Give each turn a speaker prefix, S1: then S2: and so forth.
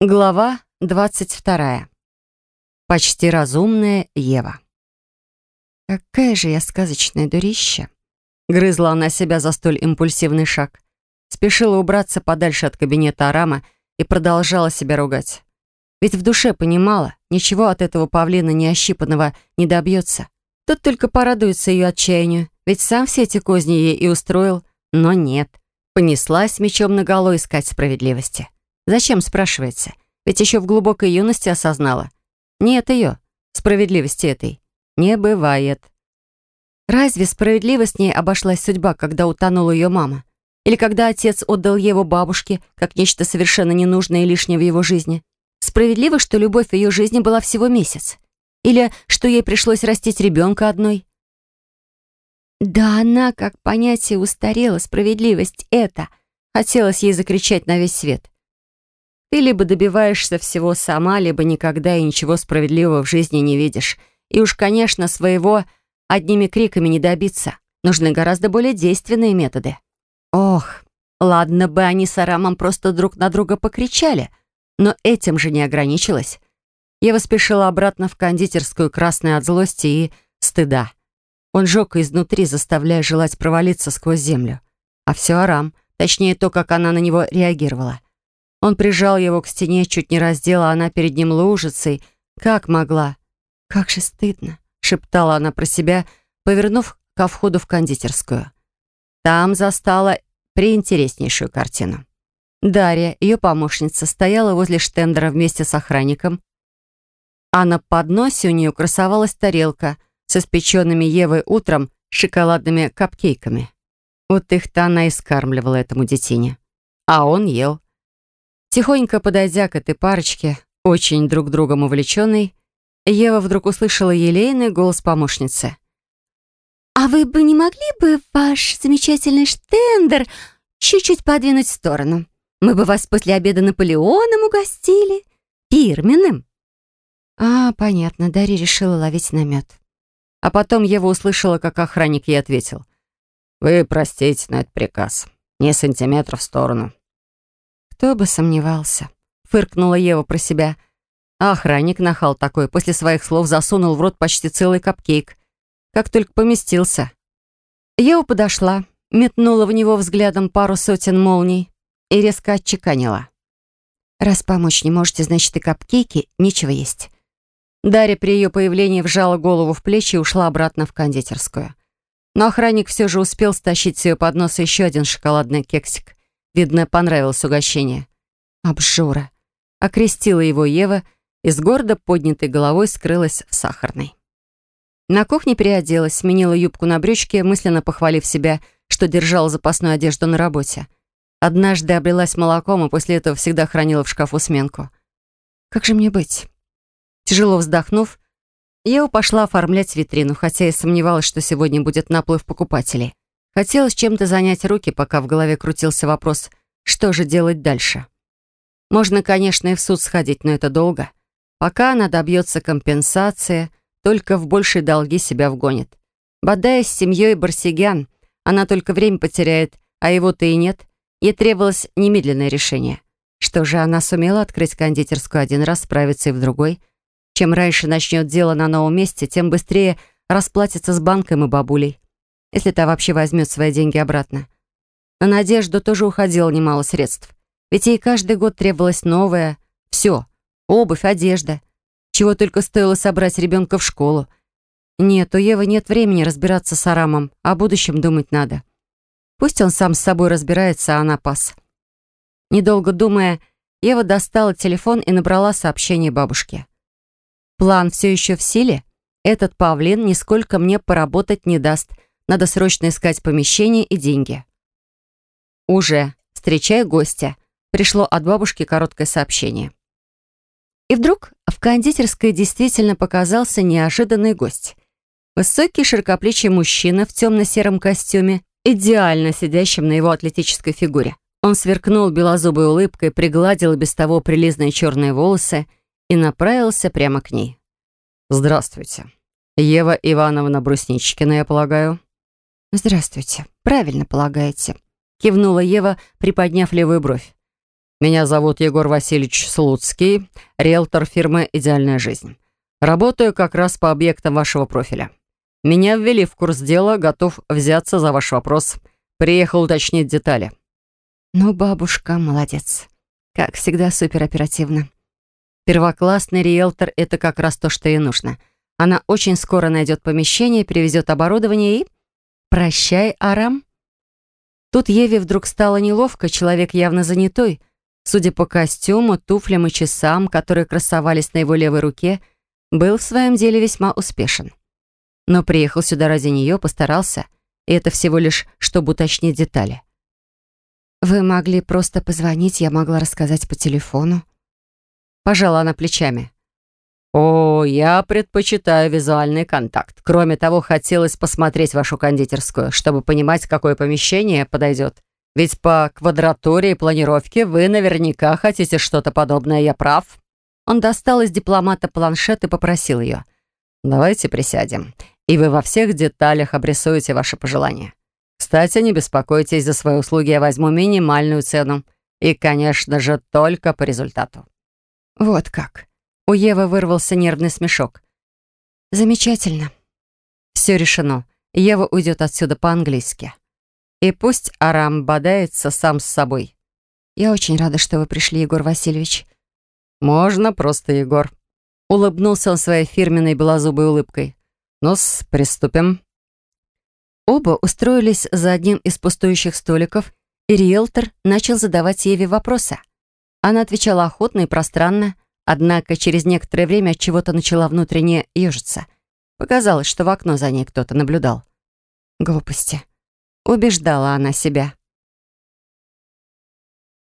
S1: Глава 22. Почти разумная Ева. «Какая же я сказочная дурища!» Грызла она себя за столь импульсивный шаг. Спешила убраться подальше от кабинета Арама и продолжала себя ругать. Ведь в душе понимала, ничего от этого павлина неощипанного не добьется. Тот только порадуется ее отчаянию, ведь сам все эти козни ей и устроил. Но нет. Понеслась мечом наголо искать справедливости. Зачем, спрашивается? Ведь еще в глубокой юности осознала. Нет ее, справедливости этой. Не бывает. Разве справедливо с ней обошлась судьба, когда утонула ее мама? Или когда отец отдал его бабушке, как нечто совершенно ненужное и лишнее в его жизни? Справедливо, что любовь в ее жизни была всего месяц? Или что ей пришлось растить ребенка одной? Да она, как понятие, устарела, справедливость это. Хотелось ей закричать на весь свет. Ты либо добиваешься всего сама, либо никогда и ничего справедливого в жизни не видишь. И уж, конечно, своего одними криками не добиться. Нужны гораздо более действенные методы. Ох, ладно бы они с Арамом просто друг на друга покричали, но этим же не ограничилось. Ева спешила обратно в кондитерскую, красная от злости и стыда. Он жег изнутри, заставляя желать провалиться сквозь землю. А все Арам, точнее то, как она на него реагировала. Он прижал его к стене, чуть не раздел, а она перед ним лужицей. Как могла? «Как же стыдно!» — шептала она про себя, повернув ко входу в кондитерскую. Там застала приинтереснейшую картину. Дарья, ее помощница, стояла возле штендера вместе с охранником, а на подносе у нее красовалась тарелка с испеченными Евой утром шоколадными капкейками. Вот их-то она и скармливала этому детине. А он ел. Тихонько подойдя к этой парочке, очень друг другом увлеченной, Ева вдруг услышала елейный голос помощницы. «А вы бы не могли бы ваш замечательный штендер чуть-чуть подвинуть в сторону? Мы бы вас после обеда Наполеоном угостили. Фирменным». А, понятно, Дарья решила ловить намет. А потом Ева услышала, как охранник ей ответил. «Вы простите, но это приказ. Не сантиметр в сторону. «Кто бы сомневался», — фыркнула Ева про себя. А охранник нахал такой, после своих слов засунул в рот почти целый капкейк. Как только поместился. Ева подошла, метнула в него взглядом пару сотен молний и резко отчеканила. «Раз помочь не можете, значит, и капкейки нечего есть». Дарья при ее появлении вжала голову в плечи и ушла обратно в кондитерскую. Но охранник все же успел стащить с ее подноса еще один шоколадный кексик. Видно, понравилось угощение. Обжора. Окрестила его Ева и с гордо поднятой головой скрылась в сахарной. На кухне переоделась, сменила юбку на брючки, мысленно похвалив себя, что держала запасную одежду на работе. Однажды облилась молоком, и после этого всегда хранила в шкафу сменку. Как же мне быть? Тяжело вздохнув, Ева пошла оформлять витрину, хотя и сомневалась, что сегодня будет наплыв покупателей. Хотелось чем-то занять руки, пока в голове крутился вопрос, что же делать дальше. Можно, конечно, и в суд сходить, но это долго. Пока она добьется компенсации, только в большие долги себя вгонит. Бодаясь с семьей Барсигян, она только время потеряет, а его-то и нет. Ей требовалось немедленное решение. Что же, она сумела открыть кондитерскую один раз, справиться и в другой. Чем раньше начнет дело на новом месте, тем быстрее расплатится с банком и бабулей если та вообще возьмет свои деньги обратно. На Надежду тоже уходило немало средств. Ведь ей каждый год требовалось новое. Все. Обувь, одежда. Чего только стоило собрать ребенка в школу. Нет, у Евы нет времени разбираться с Арамом. О будущем думать надо. Пусть он сам с собой разбирается, а она пас. Недолго думая, Ева достала телефон и набрала сообщение бабушке. «План все еще в силе? Этот павлин нисколько мне поработать не даст». Надо срочно искать помещение и деньги. Уже. Встречай гостя. Пришло от бабушки короткое сообщение. И вдруг в кондитерской действительно показался неожиданный гость. Высокий широкоплечий мужчина в темно-сером костюме, идеально сидящим на его атлетической фигуре. Он сверкнул белозубой улыбкой, пригладил без того прилизные черные волосы и направился прямо к ней. «Здравствуйте. Ева Ивановна Брусничкина, я полагаю?»
S2: «Здравствуйте. Правильно полагаете», — кивнула Ева, приподняв левую бровь. Меня зовут Егор Васильевич Слуцкий, риэлтор фирмы «Идеальная жизнь». Работаю как раз по объектам вашего профиля. Меня ввели в курс дела, готов взяться за ваш вопрос. Приехал уточнить детали».
S1: «Ну, бабушка, молодец. Как всегда, супероперативно. Первоклассный риэлтор — это как раз то, что ей нужно. Она очень скоро найдет помещение, привезет оборудование и... Прощай, Арам». Тут Еве вдруг стало неловко, человек явно занятой. Судя по костюму, туфлям и часам, которые красовались на его левой руке, был в своем деле весьма успешен. Но приехал сюда ради нее, постарался, и это всего лишь, чтобы уточнить детали. «Вы могли просто позвонить, я могла рассказать по телефону». Пожала она плечами.
S2: «О, я предпочитаю визуальный контакт. Кроме того, хотелось посмотреть вашу кондитерскую, чтобы понимать, какое помещение подойдет. Ведь по квадратуре и планировке вы наверняка хотите что-то подобное, я прав?» Он достал из дипломата планшет и попросил ее. «Давайте присядем, и вы во всех деталях обрисуете ваши пожелания. Кстати, не беспокойтесь за свои услуги, я возьму минимальную цену. И, конечно же, только по результату».
S1: «Вот как». У Евы вырвался нервный смешок. «Замечательно. Все решено. Ева уйдет отсюда по-английски. И пусть Арам бодается сам с собой. Я очень рада, что вы пришли, Егор Васильевич.
S2: «Можно просто, Егор». Улыбнулся он своей фирменной белозубой улыбкой. «Ну-с, приступим».
S1: Оба устроились за одним из пустующих столиков, и риэлтор начал задавать Еве вопросы. Она отвечала охотно и пространно, однако через некоторое время от чего-то начала внутренне ежиться. Показалось, что в окно за ней кто-то наблюдал. Глупости. Убеждала она себя.